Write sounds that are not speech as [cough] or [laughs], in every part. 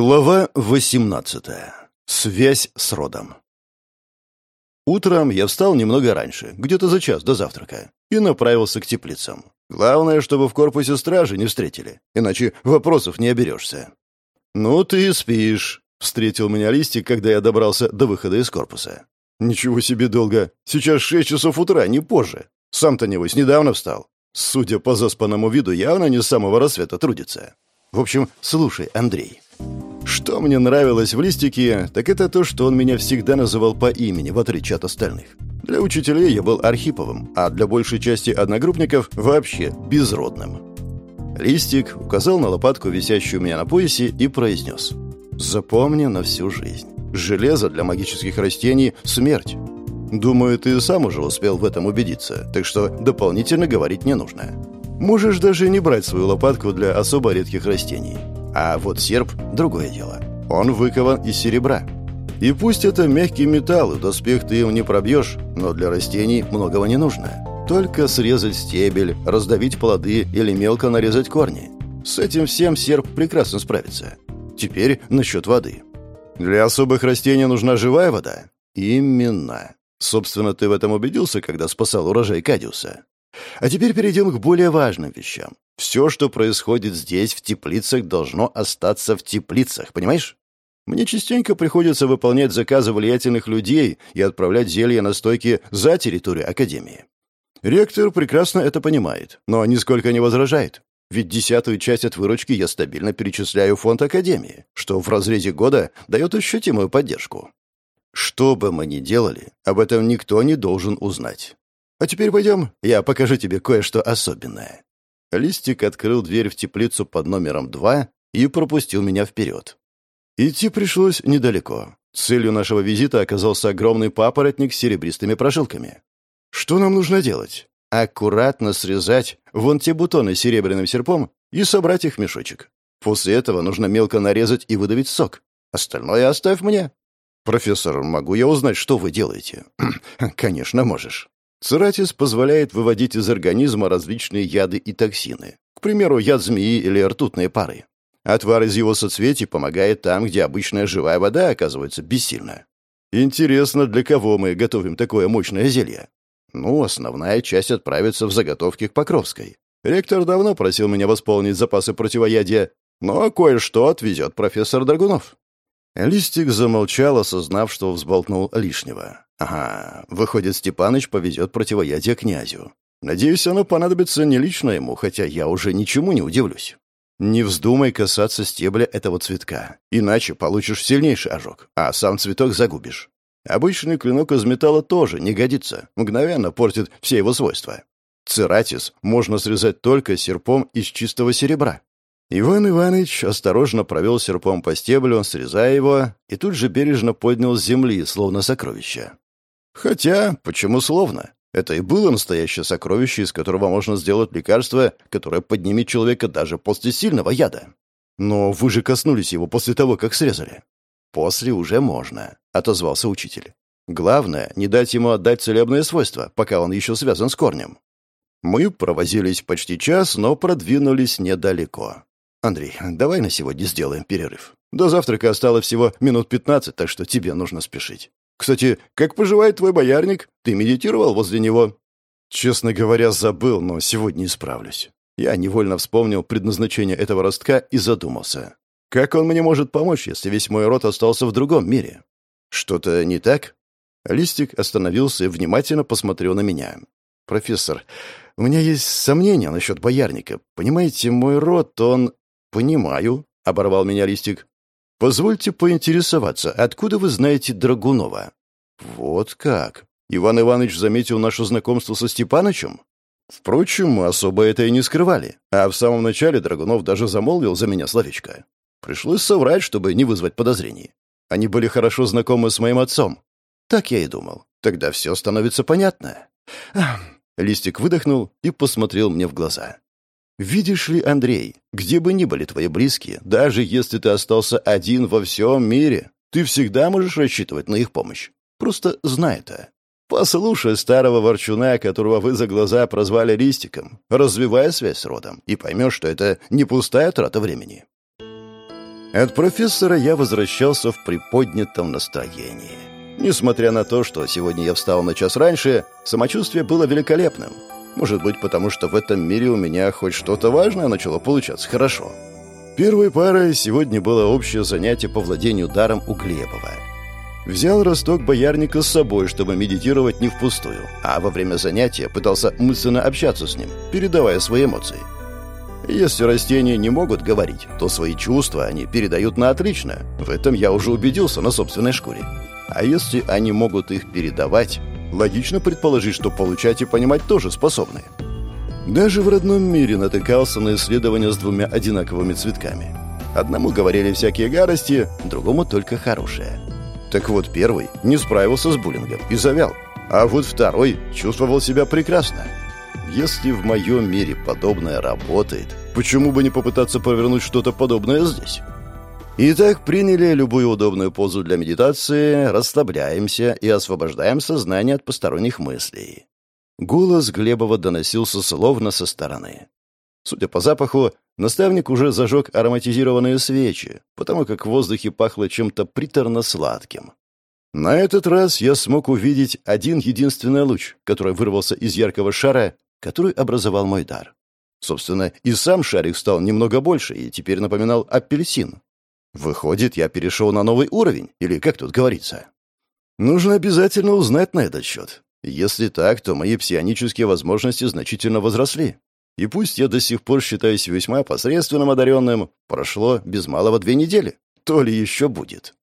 Глава 18. Связь с родом. Утром я встал немного раньше, где-то за час до завтрака, и направился к теплицам. Главное, чтобы в корпусе стражи не встретили, иначе вопросов не оберешься. «Ну ты спишь», — встретил меня Листик, когда я добрался до выхода из корпуса. «Ничего себе долго. Сейчас шесть часов утра, не позже. Сам-то, небось, недавно встал. Судя по заспанному виду, явно не с самого рассвета трудится. В общем, слушай, Андрей». Что мне нравилось в листике, так это то, что он меня всегда называл по имени, в отличие от остальных. Для учителей я был Архиповым, а для большей части одногруппников вообще безродным. Листик указал на лопатку, висящую у меня на поясе, и произнес. «Запомни на всю жизнь. Железо для магических растений — смерть. Думаю, ты сам уже успел в этом убедиться, так что дополнительно говорить не нужно. Можешь даже не брать свою лопатку для особо редких растений. А вот серп — другое дело. Он выкован из серебра. И пусть это мягкий металл, и доспех ты им не пробьешь, но для растений многого не нужно. Только срезать стебель, раздавить плоды или мелко нарезать корни. С этим всем серп прекрасно справится. Теперь насчет воды. Для особых растений нужна живая вода? Именно. Собственно, ты в этом убедился, когда спасал урожай Кадиуса. А теперь перейдем к более важным вещам. Все, что происходит здесь, в теплицах, должно остаться в теплицах, понимаешь? Мне частенько приходится выполнять заказы влиятельных людей и отправлять зелья на стойки за территорию Академии. Ректор прекрасно это понимает, но нисколько не возражает. Ведь десятую часть от выручки я стабильно перечисляю в фонд Академии, что в разрезе года дает ощутимую поддержку. Что бы мы ни делали, об этом никто не должен узнать. А теперь пойдем, я покажу тебе кое-что особенное». Листик открыл дверь в теплицу под номером два и пропустил меня вперед. Идти пришлось недалеко. Целью нашего визита оказался огромный папоротник с серебристыми прожилками. Что нам нужно делать? Аккуратно срезать вон те бутоны серебряным серпом и собрать их в мешочек. После этого нужно мелко нарезать и выдавить сок. Остальное оставь мне. Профессор, могу я узнать, что вы делаете? [clears throat] Конечно, можешь. Цератис позволяет выводить из организма различные яды и токсины. К примеру, яд змеи или ртутные пары. Отвар из его соцветий помогает там, где обычная живая вода оказывается бессильна. Интересно, для кого мы готовим такое мощное зелье? Ну, основная часть отправится в заготовки к Покровской. Ректор давно просил меня восполнить запасы противоядия, но кое-что отвезет профессор Драгунов. Листик замолчал, осознав, что взболтнул лишнего. Ага, выходит, Степаныч повезет противоядие князю. Надеюсь, оно понадобится не лично ему, хотя я уже ничему не удивлюсь. Не вздумай касаться стебля этого цветка, иначе получишь сильнейший ожог, а сам цветок загубишь. Обычный клинок из металла тоже не годится, мгновенно портит все его свойства. Цератис можно срезать только серпом из чистого серебра. Иван Иванович осторожно провел серпом по стеблю, срезая его, и тут же бережно поднял с земли, словно сокровище. Хотя, почему словно? Это и было настоящее сокровище, из которого можно сделать лекарство, которое поднимет человека даже после сильного яда. Но вы же коснулись его после того, как срезали. После уже можно, отозвался учитель. Главное, не дать ему отдать целебные свойства, пока он еще связан с корнем. Мы провозились почти час, но продвинулись недалеко. Андрей, давай на сегодня сделаем перерыв. До завтрака осталось всего минут пятнадцать, так что тебе нужно спешить. Кстати, как поживает твой боярник? Ты медитировал возле него?» Честно говоря, забыл, но сегодня исправлюсь. Я невольно вспомнил предназначение этого ростка и задумался. Как он мне может помочь, если весь мой род остался в другом мире? Что-то не так? Листик остановился и внимательно посмотрел на меня. «Профессор, у меня есть сомнения насчет боярника. Понимаете, мой род, он...» «Понимаю», — оборвал меня Листик. «Позвольте поинтересоваться, откуда вы знаете Драгунова?» «Вот как. Иван Иванович заметил наше знакомство со Степанычем?» Впрочем, мы особо это и не скрывали. А в самом начале Драгунов даже замолвил за меня словечко. Пришлось соврать, чтобы не вызвать подозрений. Они были хорошо знакомы с моим отцом. Так я и думал. Тогда все становится понятно. Листик выдохнул и посмотрел мне в глаза. Видишь ли, Андрей, где бы ни были твои близкие, даже если ты остался один во всем мире, ты всегда можешь рассчитывать на их помощь. Просто знай это. Послушай старого ворчуна, которого вы за глаза прозвали листиком, развивая связь с родом, и поймешь, что это не пустая трата времени. От профессора я возвращался в приподнятом настроении. Несмотря на то, что сегодня я встал на час раньше, самочувствие было великолепным. Может быть, потому что в этом мире у меня хоть что-то важное начало получаться хорошо. Первой парой сегодня было общее занятие по владению даром у Глебова. Взял росток боярника с собой, чтобы медитировать не впустую, а во время занятия пытался мысленно общаться с ним, передавая свои эмоции. Если растения не могут говорить, то свои чувства они передают на отлично. В этом я уже убедился на собственной шкуре. А если они могут их передавать, логично предположить, что получать и понимать тоже способны. Даже в родном мире натыкался на исследования с двумя одинаковыми цветками. Одному говорили всякие гадости, другому только хорошее. Так вот, первый не справился с буллингом и завял, а вот второй чувствовал себя прекрасно. Если в моем мире подобное работает, почему бы не попытаться провернуть что-то подобное здесь? Итак, приняли любую удобную позу для медитации, расслабляемся и освобождаем сознание от посторонних мыслей. Голос Глебова доносился словно со стороны. Судя по запаху, наставник уже зажег ароматизированные свечи, потому как в воздухе пахло чем-то приторно-сладким. На этот раз я смог увидеть один единственный луч, который вырвался из яркого шара который образовал мой дар. Собственно, и сам шарик стал немного больше и теперь напоминал апельсин. Выходит, я перешел на новый уровень, или как тут говорится? Нужно обязательно узнать на этот счет. Если так, то мои псионические возможности значительно возросли. И пусть я до сих пор считаюсь весьма посредственным одаренным, прошло без малого две недели. То ли еще будет.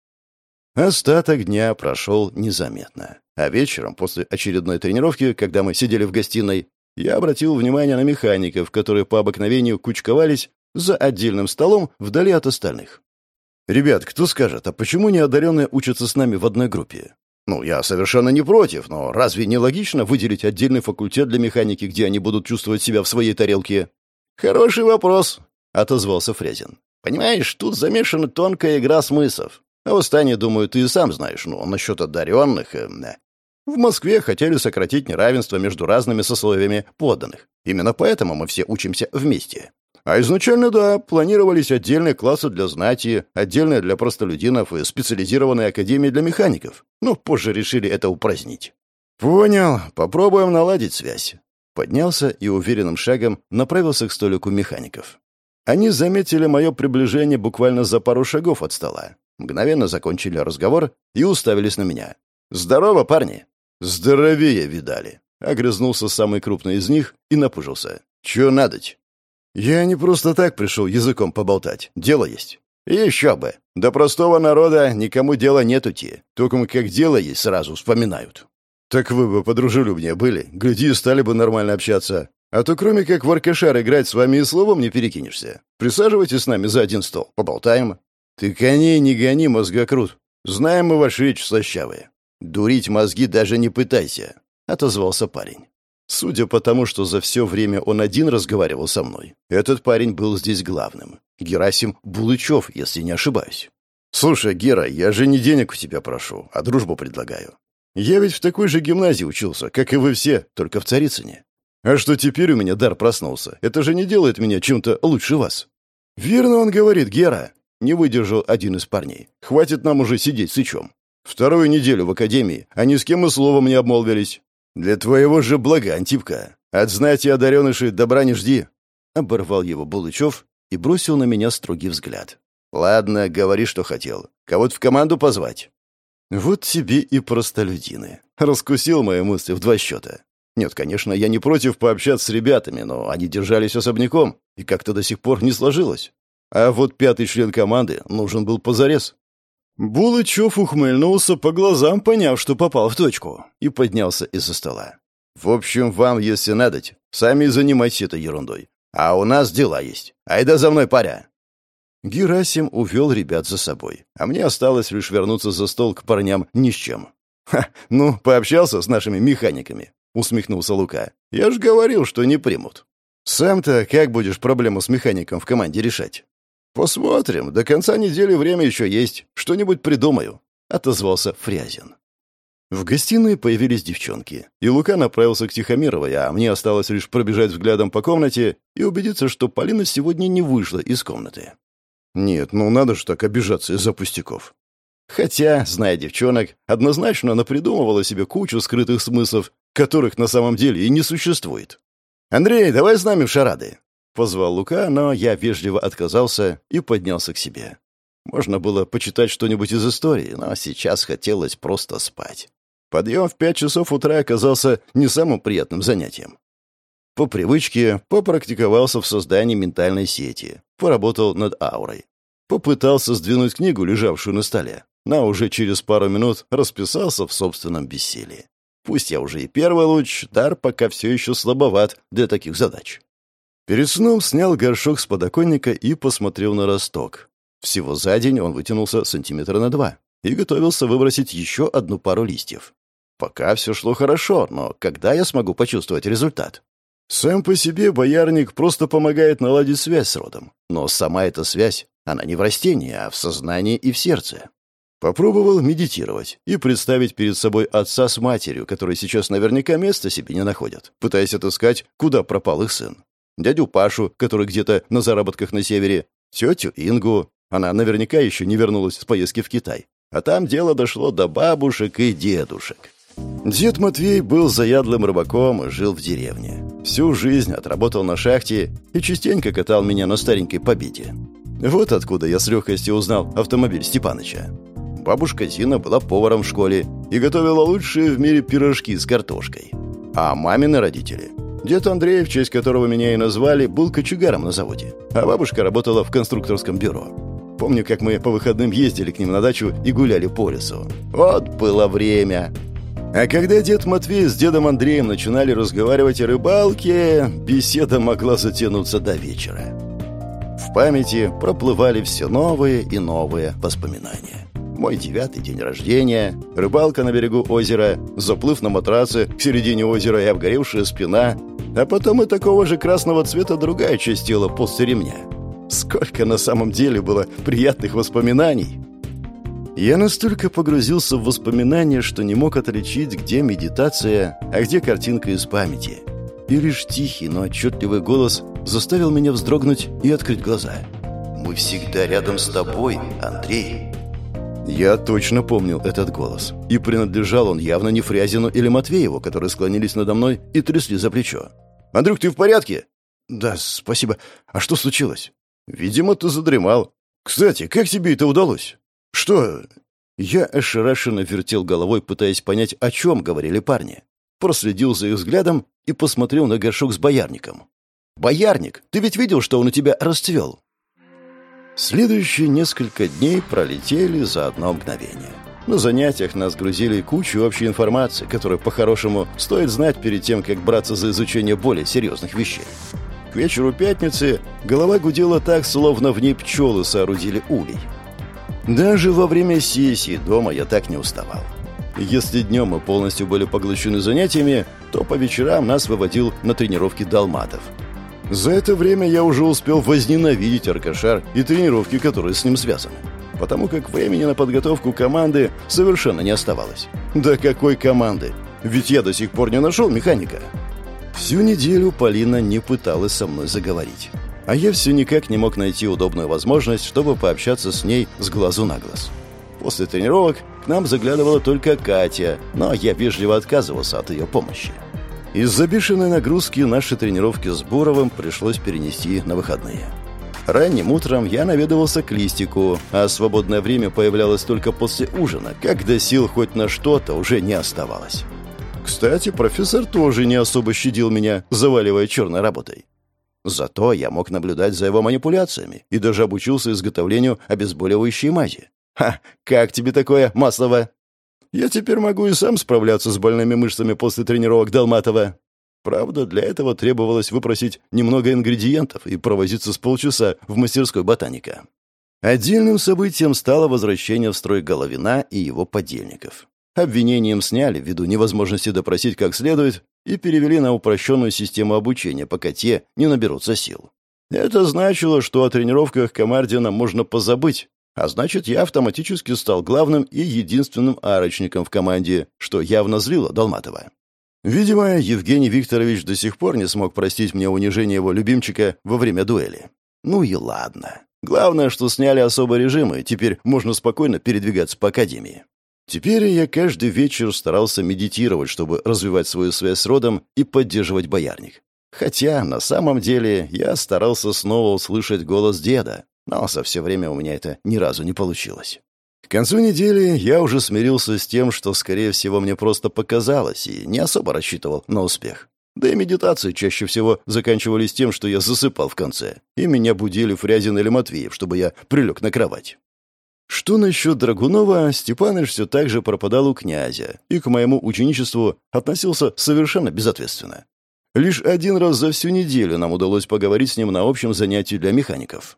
Остаток дня прошел незаметно. А вечером, после очередной тренировки, когда мы сидели в гостиной, я обратил внимание на механиков, которые по обыкновению кучковались за отдельным столом вдали от остальных. «Ребят, кто скажет, а почему неодаренные учатся с нами в одной группе?» «Ну, я совершенно не против, но разве не логично выделить отдельный факультет для механики, где они будут чувствовать себя в своей тарелке?» «Хороший вопрос», — отозвался Фрезин. «Понимаешь, тут замешана тонкая игра смыслов. А в Стане, думаю, ты и сам знаешь, ну, насчет одаренных... Э, в Москве хотели сократить неравенство между разными сословиями подданных. Именно поэтому мы все учимся вместе. А изначально, да, планировались отдельные классы для знати, отдельные для простолюдинов и специализированные академии для механиков. Но позже решили это упразднить. «Понял. Попробуем наладить связь». Поднялся и уверенным шагом направился к столику механиков. Они заметили мое приближение буквально за пару шагов от стола. Мгновенно закончили разговор и уставились на меня. «Здорово, парни!» «Здоровее видали!» — огрызнулся самый крупный из них и напужился. «Чё надоть?» «Я не просто так пришел языком поболтать. Дело есть». «Еще бы! До простого народа никому дела нетути. Только как дело есть, сразу вспоминают». «Так вы бы подружелюбнее были. Гляди, стали бы нормально общаться. А то кроме как в аркашар играть с вами и словом не перекинешься. Присаживайтесь с нами за один стол, поболтаем». «Ты коней не гони, мозгокрут. Знаем мы ваши речи слащавые. «Дурить мозги даже не пытайся», — отозвался парень. Судя по тому, что за все время он один разговаривал со мной, этот парень был здесь главным. Герасим Булычев, если не ошибаюсь. «Слушай, Гера, я же не денег у тебя прошу, а дружбу предлагаю. Я ведь в такой же гимназии учился, как и вы все, только в Царицыне. А что теперь у меня дар проснулся? Это же не делает меня чем-то лучше вас». «Верно он говорит, Гера», — не выдержал один из парней. «Хватит нам уже сидеть сычом. Вторую неделю в академии, а ни с кем и словом не обмолвились. Для твоего же блага, Антипка. От знати одареныши добра не жди. Оборвал его Булычев и бросил на меня строгий взгляд. Ладно, говори, что хотел. Кого-то в команду позвать. Вот тебе и простолюдины. Раскусил мои мысли в два счета. Нет, конечно, я не против пообщаться с ребятами, но они держались особняком, и как-то до сих пор не сложилось. А вот пятый член команды нужен был позарез. Булычев ухмыльнулся по глазам, поняв, что попал в точку, и поднялся из-за стола. «В общем, вам, если надоть, сами занимайтесь этой ерундой. А у нас дела есть. Айда за мной, паря!» Герасим увел ребят за собой, а мне осталось лишь вернуться за стол к парням ни с чем. «Ха, ну, пообщался с нашими механиками», — усмехнулся Лука. «Я ж говорил, что не примут». «Сам-то как будешь проблему с механиком в команде решать?» «Посмотрим. До конца недели время еще есть. Что-нибудь придумаю», — отозвался Фрязин. В гостиной появились девчонки, и Лука направился к Тихомировой, а мне осталось лишь пробежать взглядом по комнате и убедиться, что Полина сегодня не вышла из комнаты. Нет, ну надо же так обижаться из-за пустяков. Хотя, зная девчонок, однозначно она придумывала себе кучу скрытых смыслов, которых на самом деле и не существует. «Андрей, давай с нами в шарады!» Позвал Лука, но я вежливо отказался и поднялся к себе. Можно было почитать что-нибудь из истории, но сейчас хотелось просто спать. Подъем в пять часов утра оказался не самым приятным занятием. По привычке попрактиковался в создании ментальной сети, поработал над аурой. Попытался сдвинуть книгу, лежавшую на столе, но уже через пару минут расписался в собственном бессилии. Пусть я уже и первый луч, дар пока все еще слабоват для таких задач. Перед сном снял горшок с подоконника и посмотрел на росток. Всего за день он вытянулся сантиметра на два и готовился выбросить еще одну пару листьев. Пока все шло хорошо, но когда я смогу почувствовать результат? Сам по себе боярник просто помогает наладить связь с родом. Но сама эта связь, она не в растении, а в сознании и в сердце. Попробовал медитировать и представить перед собой отца с матерью, которые сейчас наверняка места себе не находят, пытаясь отыскать, куда пропал их сын. Дядю Пашу, который где-то на заработках на севере, тетю Ингу, она наверняка еще не вернулась с поездки в Китай. А там дело дошло до бабушек и дедушек. Дед Матвей был заядлым рыбаком и жил в деревне. Всю жизнь отработал на шахте и частенько катал меня на старенькой побите. Вот откуда я с легкостью узнал автомобиль Степаныча. Бабушка Зина была поваром в школе и готовила лучшие в мире пирожки с картошкой. А мамины родители Дед Андрей, в честь которого меня и назвали, был кочегаром на заводе, а бабушка работала в конструкторском бюро. Помню, как мы по выходным ездили к ним на дачу и гуляли по лесу. Вот было время. А когда дед Матвей с дедом Андреем начинали разговаривать о рыбалке, беседа могла затянуться до вечера. В памяти проплывали все новые и новые воспоминания мой девятый день рождения, рыбалка на берегу озера, заплыв на матраце к середине озера и обгоревшая спина, а потом и такого же красного цвета другая часть тела после ремня. Сколько на самом деле было приятных воспоминаний. Я настолько погрузился в воспоминания, что не мог отличить, где медитация, а где картинка из памяти. И лишь тихий, но отчетливый голос заставил меня вздрогнуть и открыть глаза. «Мы всегда рядом с тобой, Андрей». Я точно помнил этот голос. И принадлежал он явно не Фрязину или Матвееву, которые склонились надо мной и трясли за плечо. «Андрюх, ты в порядке?» «Да, спасибо. А что случилось?» «Видимо, ты задремал. Кстати, как тебе это удалось?» «Что?» Я ошарашенно вертел головой, пытаясь понять, о чем говорили парни. Проследил за их взглядом и посмотрел на горшок с боярником. «Боярник, ты ведь видел, что он у тебя расцвел?» Следующие несколько дней пролетели за одно мгновение. На занятиях нас грузили кучу общей информации, которую, по-хорошему, стоит знать перед тем, как браться за изучение более серьезных вещей. К вечеру пятницы голова гудела так, словно в ней пчелы соорудили улей. Даже во время сессии дома я так не уставал. Если днем мы полностью были поглощены занятиями, то по вечерам нас выводил на тренировки долматов – за это время я уже успел возненавидеть Аркашар и тренировки, которые с ним связаны. Потому как времени на подготовку команды совершенно не оставалось. Да какой команды? Ведь я до сих пор не нашел механика. Всю неделю Полина не пыталась со мной заговорить. А я все никак не мог найти удобную возможность, чтобы пообщаться с ней с глазу на глаз. После тренировок к нам заглядывала только Катя, но я вежливо отказывался от ее помощи. Из-за бешеной нагрузки наши тренировки с Буровым пришлось перенести на выходные. Ранним утром я наведывался к листику, а свободное время появлялось только после ужина, когда сил хоть на что-то уже не оставалось. Кстати, профессор тоже не особо щадил меня, заваливая черной работой. Зато я мог наблюдать за его манипуляциями и даже обучился изготовлению обезболивающей мази. «Ха! Как тебе такое, Маслова?» Я теперь могу и сам справляться с больными мышцами после тренировок Долматова. Правда, для этого требовалось выпросить немного ингредиентов и провозиться с полчаса в мастерской ботаника. Отдельным событием стало возвращение в строй Головина и его подельников. Обвинением сняли ввиду невозможности допросить как следует и перевели на упрощенную систему обучения, пока те не наберутся сил. Это значило, что о тренировках Комардина можно позабыть, а значит, я автоматически стал главным и единственным арочником в команде, что явно злило Долматова. Видимо, Евгений Викторович до сих пор не смог простить мне унижение его любимчика во время дуэли. Ну и ладно. Главное, что сняли особый режим, и теперь можно спокойно передвигаться по академии. Теперь я каждый вечер старался медитировать, чтобы развивать свою связь с родом и поддерживать боярник. Хотя, на самом деле, я старался снова услышать голос деда, но за все время у меня это ни разу не получилось. К концу недели я уже смирился с тем, что, скорее всего, мне просто показалось, и не особо рассчитывал на успех. Да и медитации чаще всего заканчивались тем, что я засыпал в конце, и меня будили Фрязин или Матвеев, чтобы я прилег на кровать. Что насчет Драгунова, Степаныч все так же пропадал у князя и к моему ученичеству относился совершенно безответственно. Лишь один раз за всю неделю нам удалось поговорить с ним на общем занятии для механиков.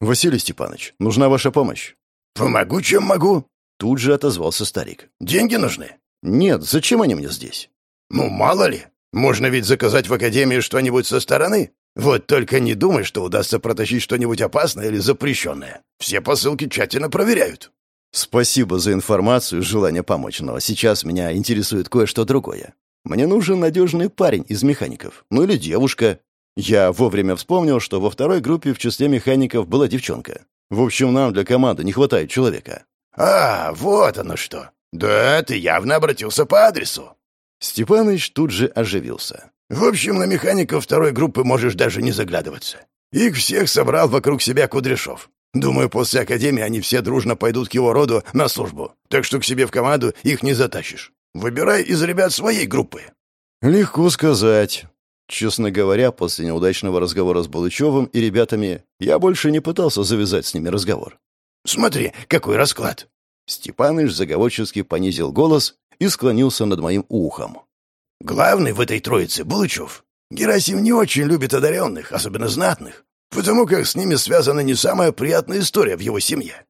«Василий Степанович, нужна ваша помощь». «Помогу, чем могу», — тут же отозвался старик. «Деньги нужны?» «Нет, зачем они мне здесь?» «Ну, мало ли. Можно ведь заказать в академии что-нибудь со стороны. Вот только не думай, что удастся протащить что-нибудь опасное или запрещенное. Все посылки тщательно проверяют». «Спасибо за информацию и желание помочь, но сейчас меня интересует кое-что другое. Мне нужен надежный парень из механиков. Ну или девушка. Я вовремя вспомнил, что во второй группе в числе механиков была девчонка. В общем, нам для команды не хватает человека». «А, вот оно что. Да, ты явно обратился по адресу». Степаныч тут же оживился. «В общем, на механиков второй группы можешь даже не заглядываться. Их всех собрал вокруг себя Кудряшов. Думаю, после академии они все дружно пойдут к его роду на службу, так что к себе в команду их не затащишь. Выбирай из ребят своей группы». «Легко сказать». Честно говоря, после неудачного разговора с Балычевым и ребятами, я больше не пытался завязать с ними разговор. «Смотри, какой расклад!» Степаныч заговорчески понизил голос и склонился над моим ухом. «Главный в этой троице — Булычев. Герасим не очень любит одаренных, особенно знатных, потому как с ними связана не самая приятная история в его семье.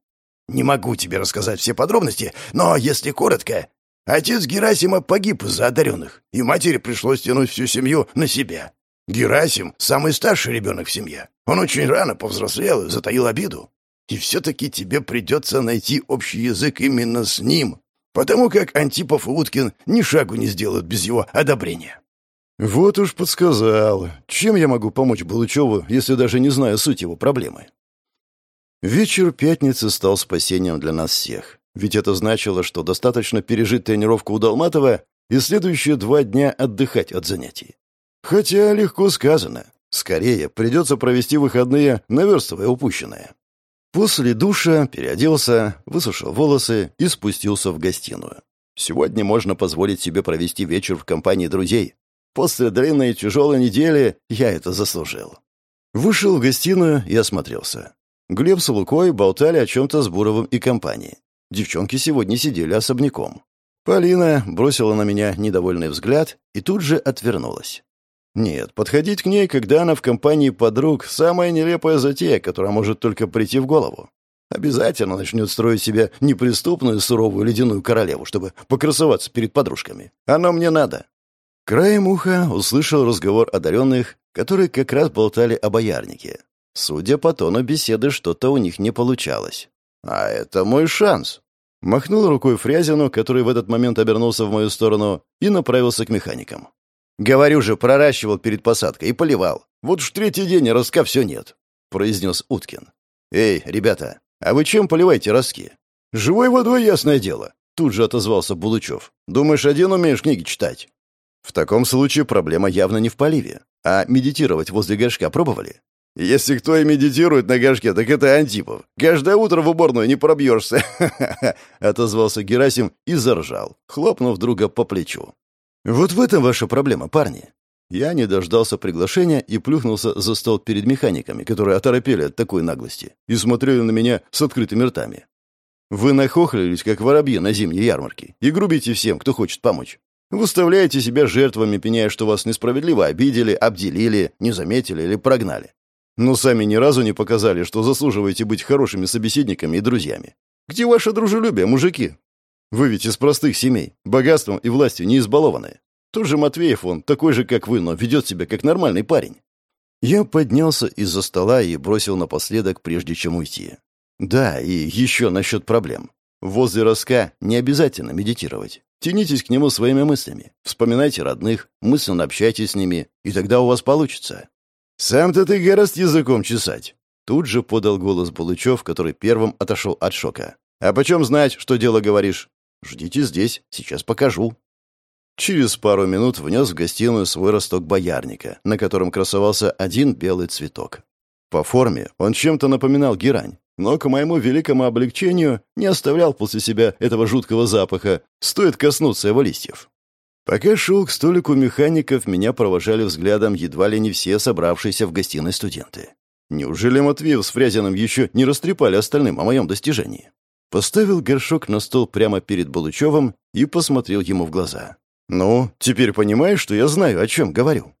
Не могу тебе рассказать все подробности, но, если коротко, отец Герасима погиб из-за одаренных, и матери пришлось тянуть всю семью на себя. Герасим — самый старший ребенок в семье. Он очень рано повзрослел и затаил обиду. И все-таки тебе придется найти общий язык именно с ним, потому как Антипов и Уткин ни шагу не сделают без его одобрения. Вот уж подсказал. Чем я могу помочь Балычеву, если даже не знаю суть его проблемы? Вечер пятницы стал спасением для нас всех. Ведь это значило, что достаточно пережить тренировку у Долматова и следующие два дня отдыхать от занятий. Хотя легко сказано. Скорее, придется провести выходные, наверстывая упущенное. После душа переоделся, высушил волосы и спустился в гостиную. Сегодня можно позволить себе провести вечер в компании друзей. После длинной и тяжелой недели я это заслужил. Вышел в гостиную и осмотрелся. Глеб с Лукой болтали о чем-то с Буровым и компанией. Девчонки сегодня сидели особняком. Полина бросила на меня недовольный взгляд и тут же отвернулась. Нет, подходить к ней, когда она в компании подруг, самая нелепая затея, которая может только прийти в голову. Обязательно начнет строить себя неприступную суровую ледяную королеву, чтобы покрасоваться перед подружками. Оно мне надо. Краем уха услышал разговор одаренных, которые как раз болтали о боярнике. Судя по тону беседы, что-то у них не получалось. А это мой шанс. Махнул рукой Фрязину, который в этот момент обернулся в мою сторону, и направился к механикам. «Говорю же, проращивал перед посадкой и поливал. Вот уж третий день, а ростка все нет», — произнес Уткин. «Эй, ребята, а вы чем поливаете ростки?» «Живой водой, ясное дело», — тут же отозвался Булычев. «Думаешь, один умеешь книги читать?» «В таком случае проблема явно не в поливе. А медитировать возле горшка пробовали?» «Если кто и медитирует на горшке, так это Антипов. Каждое утро в уборную не пробьешься!» [laughs] — отозвался Герасим и заржал, хлопнув друга по плечу. «Вот в этом ваша проблема, парни». Я не дождался приглашения и плюхнулся за стол перед механиками, которые оторопели от такой наглости и смотрели на меня с открытыми ртами. Вы нахохлились, как воробьи на зимней ярмарке, и грубите всем, кто хочет помочь. Выставляете себя жертвами, пеняя, что вас несправедливо обидели, обделили, не заметили или прогнали. Но сами ни разу не показали, что заслуживаете быть хорошими собеседниками и друзьями. Где ваше дружелюбие, мужики? Вы ведь из простых семей, богатством и властью не избалованные. Тот же Матвеев, он такой же, как вы, но ведет себя как нормальный парень. Я поднялся из-за стола и бросил напоследок, прежде чем уйти. Да, и еще насчет проблем. Возле ростка не обязательно медитировать. Тянитесь к нему своими мыслями. Вспоминайте родных, мысленно общайтесь с ними, и тогда у вас получится. Сам-то ты гораст языком чесать. Тут же подал голос Булычев, который первым отошел от шока. «А почем знать, что дело говоришь?» «Ждите здесь, сейчас покажу». Через пару минут внес в гостиную свой росток боярника, на котором красовался один белый цветок. По форме он чем-то напоминал герань, но, к моему великому облегчению, не оставлял после себя этого жуткого запаха, стоит коснуться его листьев. Пока шел к столику механиков, меня провожали взглядом едва ли не все собравшиеся в гостиной студенты. Неужели Матвеев с Фрязиным еще не растрепали остальным о моем достижении? Поставил горшок на стол прямо перед Булычевым и посмотрел ему в глаза. «Ну, теперь понимаешь, что я знаю, о чем говорю?»